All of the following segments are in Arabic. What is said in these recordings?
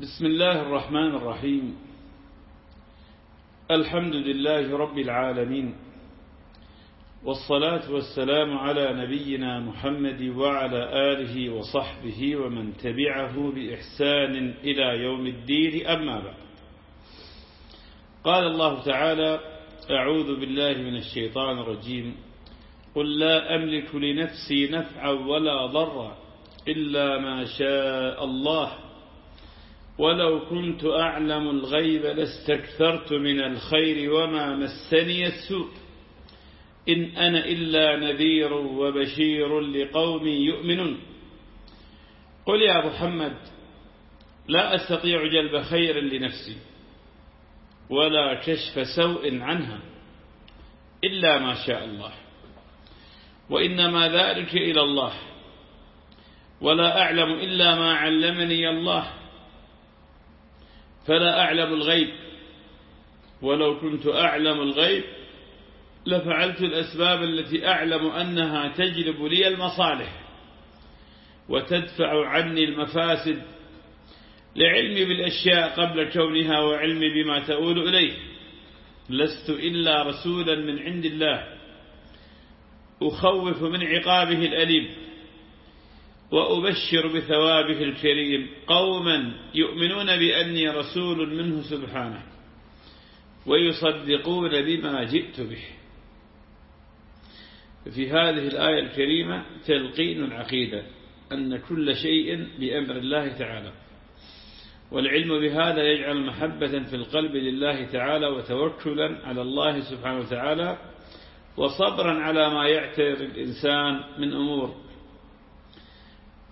بسم الله الرحمن الرحيم. الحمد لله رب العالمين. والصلاة والسلام على نبينا محمد وعلى آله وصحبه ومن تبعه بإحسان إلى يوم الدين. أما بعد. قال الله تعالى أعوذ بالله من الشيطان الرجيم. قل لا أملك لنفسي نفعا ولا ضرا إلا ما شاء الله. ولو كنت أعلم الغيب لاستكثرت من الخير وما مسني السوء. إن أنا إلا نذير وبشير لقوم يؤمنون. قل يا محمد لا أستطيع جلب خير لنفسي ولا كشف سوء عنها إلا ما شاء الله. وإنما ذلك إلى الله ولا أعلم إلا ما علمني الله. فلا أعلم الغيب. ولو كنت أعلم الغيب لفعلت الأسباب التي أعلم أنها تجلب لي المصالح وتدفع عني المفاسد لعلمي بالأشياء قبل كونها وعلمي بما تؤول إليه. لست إلا رسولا من عند الله أخوف من عقابه الأليم. وأبشر بثوابه الكريم. قوما يؤمنون بأني رسول منه سبحانه ويصدقون بما جئت به. في هذه الآية الكريمة تلقين العقيدة أن كل شيء بأمر الله تعالى والعلم بهذا يجعل محبة في القلب لله تعالى وتوكلا على الله سبحانه وتعالى وصبرا على ما يعترض الإنسان من أمور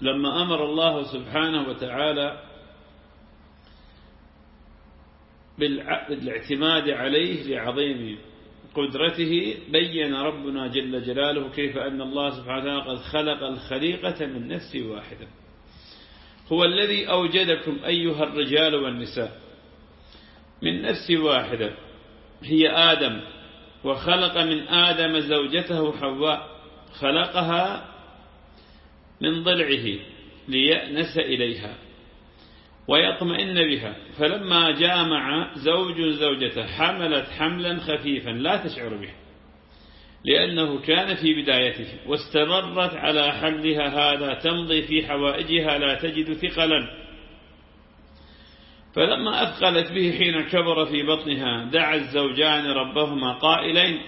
لما أمر الله سبحانه وتعالى بالاعتماد عليه لعظيم قدرته بين ربنا جل جلاله كيف أن الله سبحانه وتعالى قد خلق الخليقة من نفس واحدة. هو الذي أوجدكم أيها الرجال والنساء من نفس واحدة هي آدم وخلق من آدم زوجته حواء خلقها من ضلعه ليأنس إليها ويطمئن بها. فلما جامع زوج زوجته حملت حملا خفيفا لا تشعر به لأنه كان في بدايته واستمرت على حملها هذا تمضي في حوائجها لا تجد ثقلا. فلما أثقلت به حين كبر في بطنها دعا الزوجان ربهما قائلين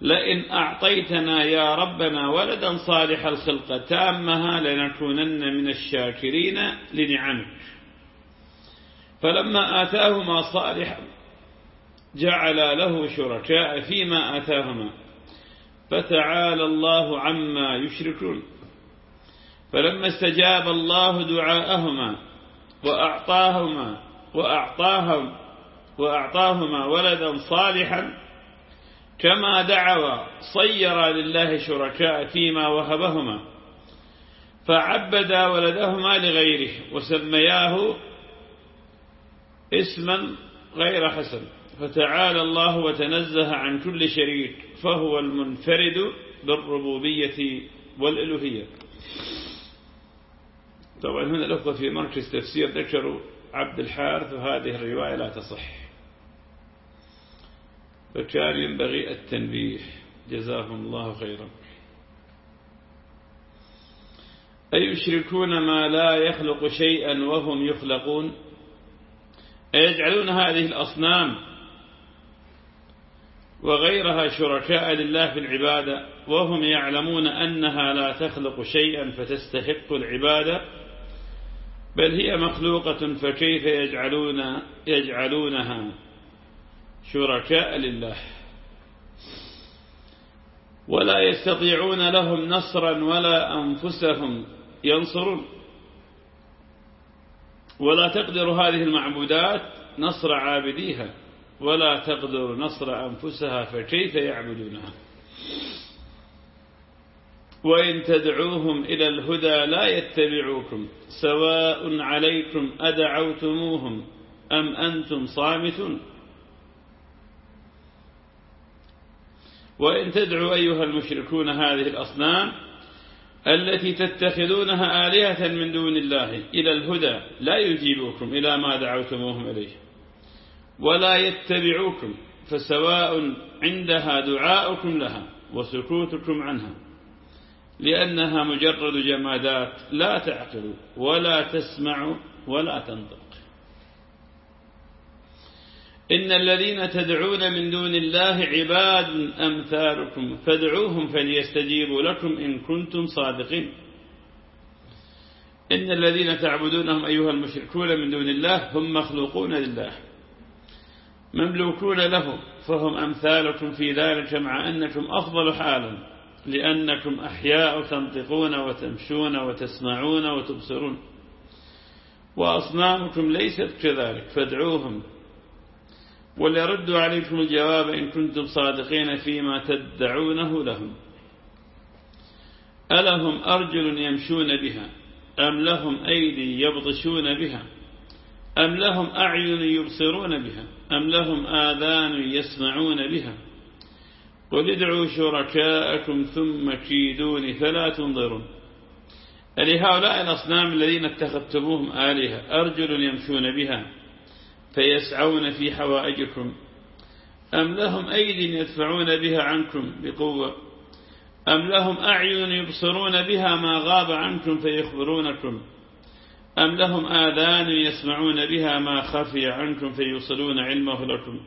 لئن أعطيتنا يا ربنا ولدا صالح الخلقة تامها لنكونن من الشاكرين لنعمك. فلما آتاهما صالحا جعل له شركاء فيما آتاهما فتعالى الله عما يشركون. فلما استجاب الله دعاءهما وأعطاهما وأعطاهم وأعطاهما ولدا صالحا كما دعوا صير لله شركاء فيما وهبهما فعبدا ولدهما لغيره وسمياه اسما غير حسن. فتعالى الله وتنزه عن كل شريك فهو المنفرد بالربوبية والإلوهية. طبعا هنا الأخوة في مركز تفسير ذكروا عبد الحارث وهذه الرواية لا تصح. فكان ينبغي التنبيه. جزاهم الله خيرا. أيشركون ما لا يخلق شيئا وهم يخلقون؟ أيجعلون هذه الأصنام وغيرها شركاء لله في العبادة وهم يعلمون أنها لا تخلق شيئا فتستحق العبادة؟ بل هي مخلوقة فكيف يجعلون يجعلونها؟ شركاء لله. ولا يستطيعون لهم نصرا ولا أنفسهم ينصرون. ولا تقدر هذه المعبودات نصر عابديها. ولا تقدر نصر أنفسها فكيف يعبدونها؟ وإن تدعوهم إلى الهدى لا يتبعوكم سواء عليكم أدعوتموهم أم أنتم صامتون. وإن تدعوا أيها المشركون هذه الأصنام التي تتخذونها آلهة من دون الله إلى الهدى لا يجيبوكم إلى ما دعوتموهم إليه ولا يتبعوكم فسواء عندها دعاؤكم لها وسكوتكم عنها لأنها مجرد جمادات لا تعقل ولا تسمع ولا تنطق إن الذين تدعون من دون الله عباد أمثالكم فادعوهم فليستجيبوا لكم إن كنتم صادقين. إن الذين تعبدونهم أيها المشركون من دون الله هم مخلوقون لله. مملوكون له فهم أمثالكم في ذلك مع أنكم أفضل حالا لأنكم أحياء تنطقون وتمشون وتسمعون وتبصرون. وأصنامكم ليست كذلك فادعوهم وليردوا عليكم الجواب إن كنتم صادقين فيما تدعونه لهم. ألهم أرجل يمشون بها؟ أم لهم أيدي يبطشون بها؟ أم لهم أعين يبصرون بها؟ أم لهم آذان يسمعون بها؟ قل ادعوا شركاءكم ثم كيدون فلا تنظرون. لهؤلاء الأصنام الذين اتخذتموهم آلهة أرجل يمشون بها؟ فيسعون في حوائجكم. أم لهم أيد يدفعون بها عنكم بقوة؟ أم لهم أعين يبصرون بها ما غاب عنكم فيخبرونكم؟ أم لهم آذان يسمعون بها ما خفي عنكم فيوصلون علمه لكم؟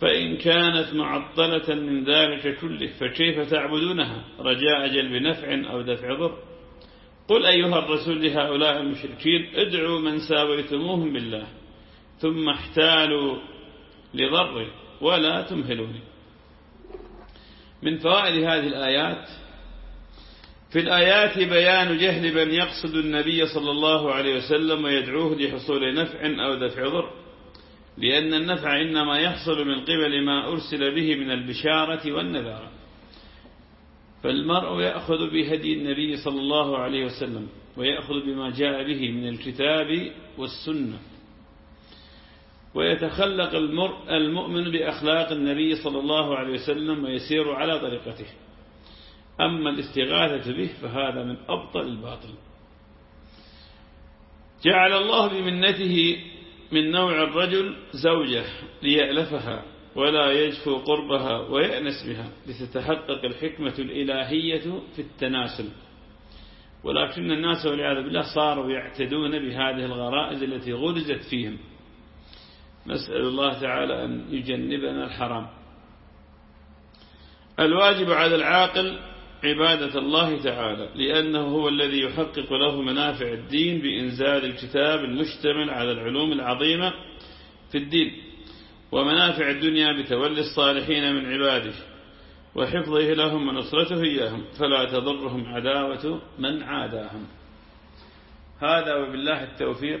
فإن كانت معطلة من ذلك كله فكيف تعبدونها؟ رجاء جلب نفع أو دفع ضر؟ قل أيها الرسول لهؤلاء المشركين ادعوا من ساويتموهم بالله. ثم احتالوا لضر ولا تمهلوني. من فوائد هذه الآيات في الآيات بيان جهل من يقصد النبي صلى الله عليه وسلم ويدعوه لحصول نفع أو دفع ضر لأن النفع إنما يحصل من قبل ما أرسل به من البشارة والنذارة. فالمرء يأخذ بهدي النبي صلى الله عليه وسلم ويأخذ بما جاء به من الكتاب والسنة. ويتخلق المؤمن بأخلاق النبي صلى الله عليه وسلم ويسير على طريقته. أما الاستغاثة به فهذا من أبطل الباطل. جعل الله بمنته من نوع الرجل زوجة ليألفها ولا يجفو قربها ويأنس بها لتتحقق الحكمة الإلهية في التناسل. ولكن الناس والعياذ بالله صاروا يعتدون بهذه الغرائز التي غرزت فيهم. نسأل الله تعالى أن يجنبنا الحرام. الواجب على العاقل عبادة الله تعالى لأنه هو الذي يحقق له منافع الدين بإنزال الكتاب المشتمل على العلوم العظيمة في الدين ومنافع الدنيا بتولي الصالحين من عباده وحفظه لهم ونصرته إياهم فلا تضرهم عداوة من عاداهم. هذا وبالله التوفيق.